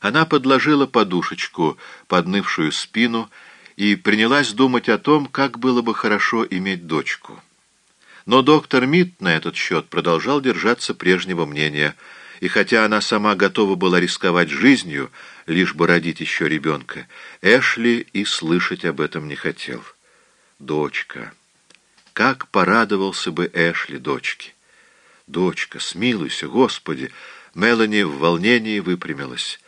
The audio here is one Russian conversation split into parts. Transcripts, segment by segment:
Она подложила подушечку под нывшую спину и принялась думать о том, как было бы хорошо иметь дочку. Но доктор Мит на этот счет продолжал держаться прежнего мнения, и хотя она сама готова была рисковать жизнью, лишь бы родить еще ребенка, Эшли и слышать об этом не хотел. Дочка. Как порадовался бы Эшли дочке. Дочка, смилуйся, Господи! Мелани в волнении выпрямилась.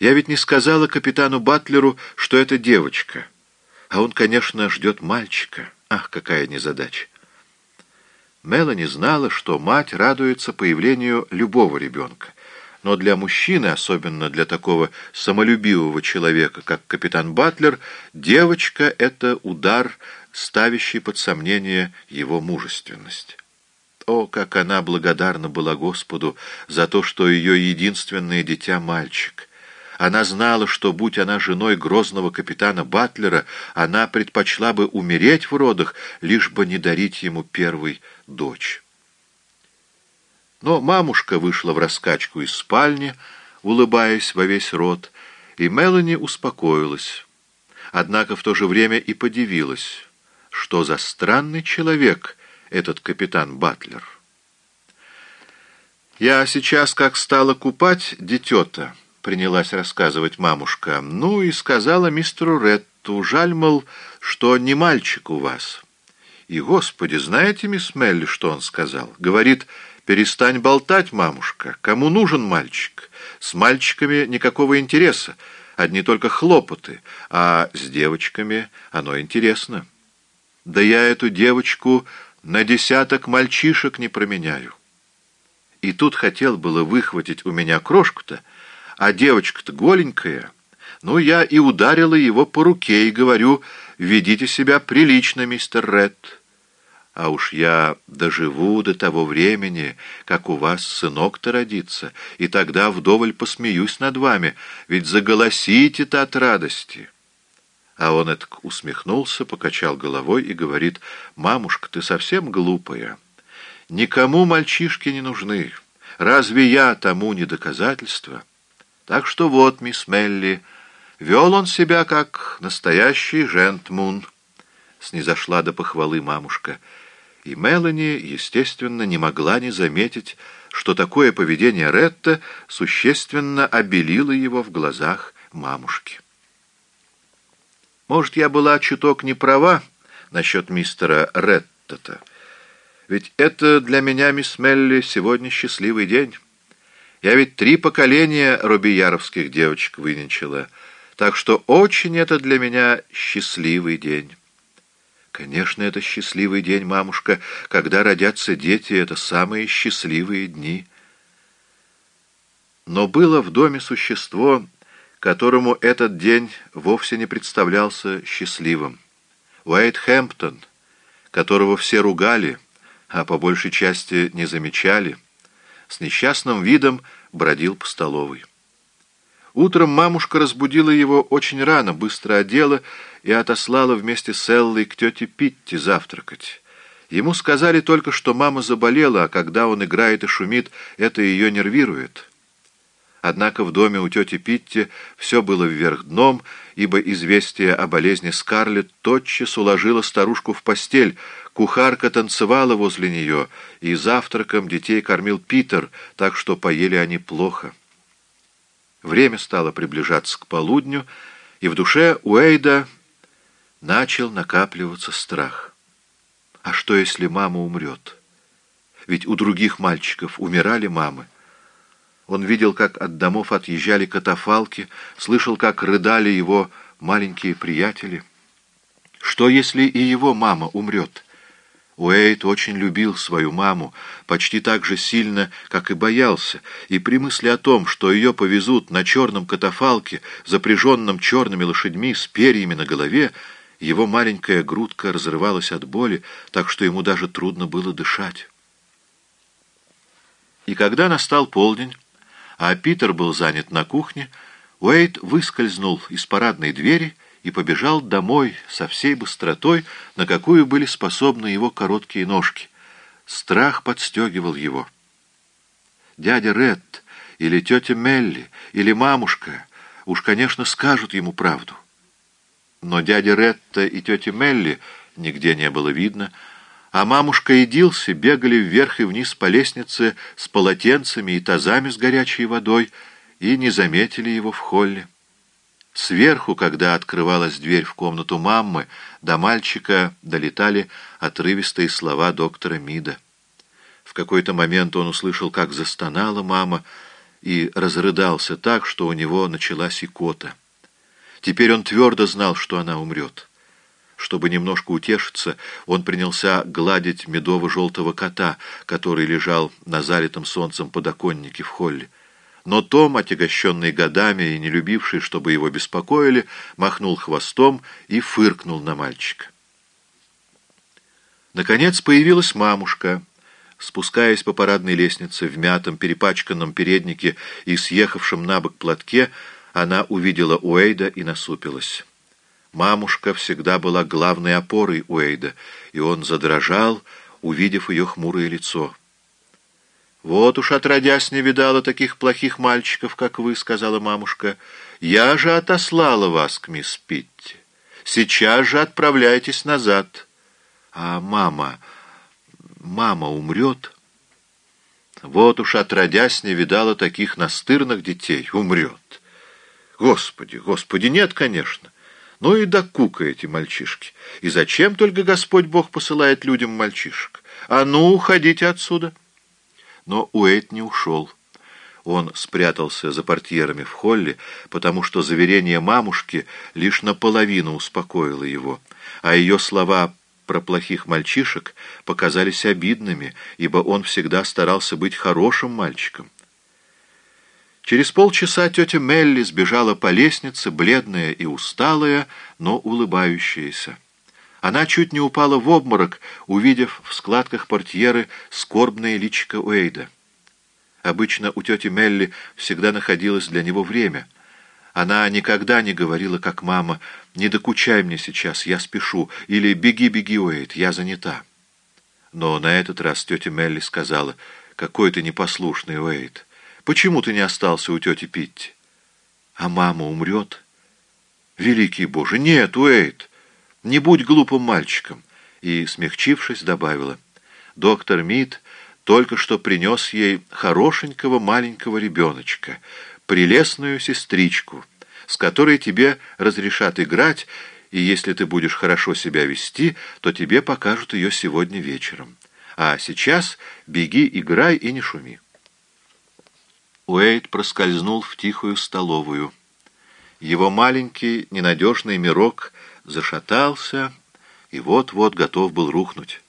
Я ведь не сказала капитану Батлеру, что это девочка. А он, конечно, ждет мальчика. Ах, какая незадача. Мелани знала, что мать радуется появлению любого ребенка. Но для мужчины, особенно для такого самолюбивого человека, как капитан Батлер, девочка — это удар, ставящий под сомнение его мужественность. О, как она благодарна была Господу за то, что ее единственное дитя — мальчик. Она знала, что, будь она женой грозного капитана Батлера, она предпочла бы умереть в родах, лишь бы не дарить ему первый дочь. Но мамушка вышла в раскачку из спальни, улыбаясь во весь рот, и Мелани успокоилась. Однако в то же время и подивилась, что за странный человек этот капитан Батлер. «Я сейчас как стала купать детета», — принялась рассказывать мамушка. «Ну и сказала мистеру Ретту, жаль, мол, что не мальчик у вас». И, Господи, знаете, мисс Мелли, что он сказал? Говорит, перестань болтать, мамушка, кому нужен мальчик? С мальчиками никакого интереса, одни только хлопоты, а с девочками оно интересно. Да я эту девочку на десяток мальчишек не променяю. И тут хотел было выхватить у меня крошку-то, а девочка-то голенькая. Ну, я и ударила его по руке и говорю, ведите себя прилично, мистер Ред. А уж я доживу до того времени, как у вас сынок-то родится, и тогда вдоволь посмеюсь над вами, ведь заголосите-то от радости». А он это усмехнулся, покачал головой и говорит, «Мамушка, ты совсем глупая. Никому мальчишки не нужны. Разве я тому не доказательство?» Так что вот, мисс Мелли, вел он себя как настоящий жентмун. Снизошла до похвалы мамушка. И Мелани, естественно, не могла не заметить, что такое поведение Ретта существенно обелило его в глазах мамушки. Может, я была чуток не права насчет мистера Ретта-то. Ведь это для меня, мисс Мелли, сегодня счастливый день. Я ведь три поколения робияровских девочек выненчила, так что очень это для меня счастливый день. Конечно, это счастливый день, мамушка, когда родятся дети, это самые счастливые дни. Но было в доме существо, которому этот день вовсе не представлялся счастливым. Уэйт Хэмптон, которого все ругали, а по большей части не замечали — с несчастным видом бродил по столовой. Утром мамушка разбудила его очень рано, быстро одела и отослала вместе с Эллой к тете Питти завтракать. Ему сказали только, что мама заболела, а когда он играет и шумит, это ее нервирует. Однако в доме у тети Питти все было вверх дном, ибо известие о болезни Скарлетт тотчас уложило старушку в постель, Кухарка танцевала возле нее, и завтраком детей кормил Питер, так что поели они плохо. Время стало приближаться к полудню, и в душе Уэйда начал накапливаться страх. А что, если мама умрет? Ведь у других мальчиков умирали мамы. Он видел, как от домов отъезжали катафалки, слышал, как рыдали его маленькие приятели. Что, если и его мама умрет? Уэйт очень любил свою маму, почти так же сильно, как и боялся, и при мысли о том, что ее повезут на черном катафалке, запряженном черными лошадьми с перьями на голове, его маленькая грудка разрывалась от боли, так что ему даже трудно было дышать. И когда настал полдень, а Питер был занят на кухне, Уэйт выскользнул из парадной двери и побежал домой со всей быстротой, на какую были способны его короткие ножки. Страх подстегивал его. Дядя Ред или тетя Мелли или мамушка уж, конечно, скажут ему правду. Но дядя Ретта и тетя Мелли нигде не было видно, а мамушка и Дилси бегали вверх и вниз по лестнице с полотенцами и тазами с горячей водой и не заметили его в холле. Сверху, когда открывалась дверь в комнату мамы, до мальчика долетали отрывистые слова доктора Мида. В какой-то момент он услышал, как застонала мама, и разрыдался так, что у него началась икота. Теперь он твердо знал, что она умрет. Чтобы немножко утешиться, он принялся гладить медово-желтого кота, который лежал на залитом солнцем подоконнике в холле. Но Том, отягощенный годами и не любивший, чтобы его беспокоили, махнул хвостом и фыркнул на мальчика. Наконец появилась мамушка. Спускаясь по парадной лестнице в мятом, перепачканном переднике и съехавшем на бок платке, она увидела Уэйда и насупилась. Мамушка всегда была главной опорой Уэйда, и он задрожал, увидев ее хмурое лицо. «Вот уж отродясь не видала таких плохих мальчиков, как вы», — сказала мамушка. «Я же отослала вас к мисс Питти. Сейчас же отправляйтесь назад». «А мама... мама умрет?» «Вот уж отродясь не видала таких настырных детей. Умрет». «Господи, господи, нет, конечно». Ну и да кука эти мальчишки. И зачем только Господь Бог посылает людям мальчишек? А ну, уходите отсюда!» Но Уэйт не ушел. Он спрятался за портьерами в холле, потому что заверение мамушки лишь наполовину успокоило его, а ее слова про плохих мальчишек показались обидными, ибо он всегда старался быть хорошим мальчиком. Через полчаса тетя Мелли сбежала по лестнице, бледная и усталая, но улыбающаяся. Она чуть не упала в обморок, увидев в складках портьеры скорбное личико Уэйда. Обычно у тети Мелли всегда находилось для него время. Она никогда не говорила, как мама, «Не докучай мне сейчас, я спешу», или «Беги, беги, Уэйд, я занята». Но на этот раз тетя Мелли сказала, «Какой ты непослушный, Уэйд. Почему ты не остался у тети Питти?» «А мама умрет?» «Великий Боже! Нет, Уэйд!» Не будь глупым мальчиком!» И, смягчившись, добавила. «Доктор Мид только что принес ей хорошенького маленького ребеночка, прелестную сестричку, с которой тебе разрешат играть, и если ты будешь хорошо себя вести, то тебе покажут ее сегодня вечером. А сейчас беги, играй и не шуми». Уэйд проскользнул в тихую столовую. Его маленький ненадежный мирок зашатался и вот-вот готов был рухнуть.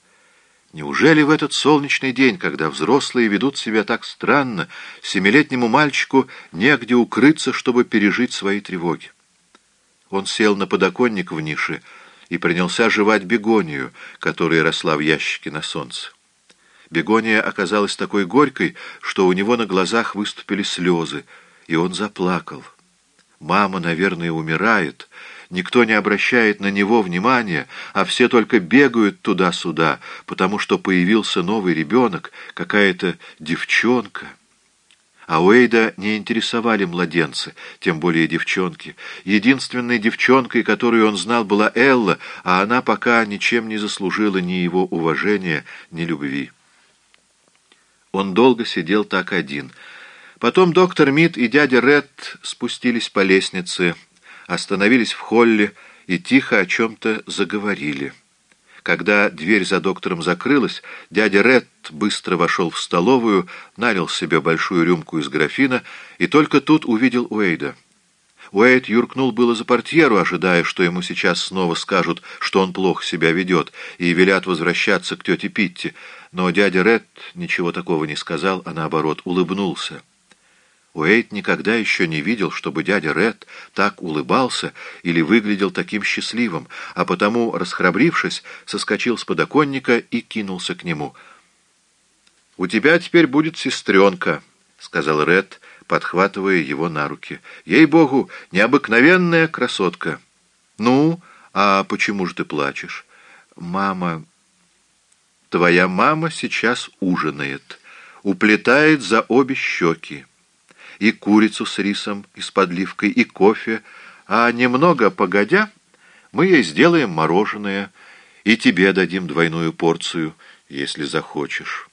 Неужели в этот солнечный день, когда взрослые ведут себя так странно, семилетнему мальчику негде укрыться, чтобы пережить свои тревоги? Он сел на подоконник в нише и принялся жевать бегонию, которая росла в ящике на солнце. Бегония оказалась такой горькой, что у него на глазах выступили слезы, и он заплакал. Мама, наверное, умирает, Никто не обращает на него внимания, а все только бегают туда-сюда, потому что появился новый ребенок, какая-то девчонка. А Уэйда не интересовали младенцы, тем более девчонки. Единственной девчонкой, которую он знал, была Элла, а она пока ничем не заслужила ни его уважения, ни любви. Он долго сидел так один. Потом доктор Мид и дядя Ред спустились по лестнице, остановились в холле и тихо о чем-то заговорили. Когда дверь за доктором закрылась, дядя Ред быстро вошел в столовую, налил себе большую рюмку из графина и только тут увидел Уэйда. Уэйд юркнул было за портьеру, ожидая, что ему сейчас снова скажут, что он плохо себя ведет, и велят возвращаться к тете Питти, но дядя Ред ничего такого не сказал, а наоборот улыбнулся. Уэйт никогда еще не видел, чтобы дядя Ред так улыбался или выглядел таким счастливым, а потому, расхрабрившись, соскочил с подоконника и кинулся к нему. «У тебя теперь будет сестренка», — сказал Ред, подхватывая его на руки. «Ей-богу, необыкновенная красотка». «Ну, а почему же ты плачешь?» «Мама...» «Твоя мама сейчас ужинает, уплетает за обе щеки». и курицу с рисом и с подливкой, и кофе, а немного погодя мы ей сделаем мороженое, и тебе дадим двойную порцию, если захочешь.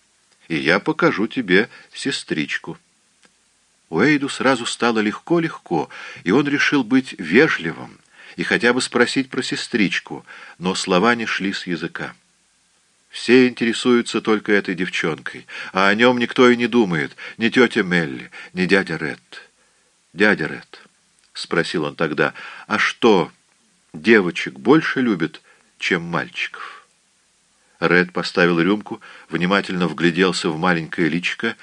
И я покажу тебе сестричку». Уэйду сразу стало легко-легко, и он решил быть вежливым и хотя бы спросить про сестричку, но слова не шли с языка. Все интересуются только этой девчонкой, а о нем никто и не думает, ни тетя Мелли, ни дядя Ред. «Дядя Ред», — спросил он тогда, — «а что, девочек больше любят, чем мальчиков?» Ред поставил рюмку, внимательно вгляделся в маленькое личико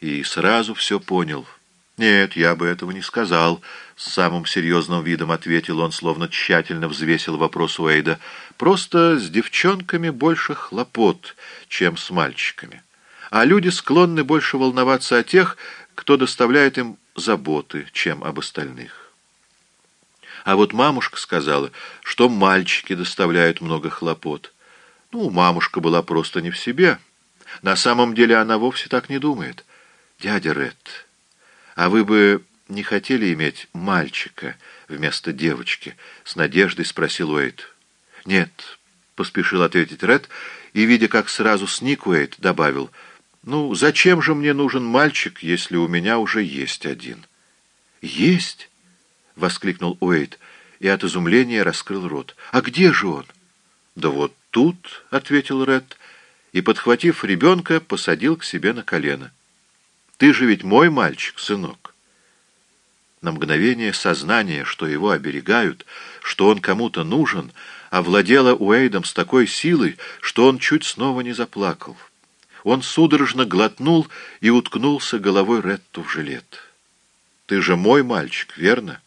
и сразу все понял — «Нет, я бы этого не сказал», — с самым серьезным видом ответил он, словно тщательно взвесил вопрос Уэйда. «Просто с девчонками больше хлопот, чем с мальчиками. А люди склонны больше волноваться о тех, кто доставляет им заботы, чем об остальных». А вот мамушка сказала, что мальчики доставляют много хлопот. Ну, мамушка была просто не в себе. На самом деле она вовсе так не думает. «Дядя Ред...» «А вы бы не хотели иметь мальчика вместо девочки?» — с надеждой спросил Уэйт. «Нет», — поспешил ответить Ред, и, видя, как сразу сник Уэйт, добавил, «Ну, зачем же мне нужен мальчик, если у меня уже есть один?» «Есть?» — воскликнул Уэйт, и от изумления раскрыл рот. «А где же он?» «Да вот тут», — ответил Ред, и, подхватив ребенка, посадил к себе на колено. Ты же ведь мой мальчик, сынок. На мгновение сознание, что его оберегают, что он кому-то нужен, овладело Уэйдом с такой силой, что он чуть снова не заплакал. Он судорожно глотнул и уткнулся головой Ретту в жилет. «Ты же мой мальчик, верно?»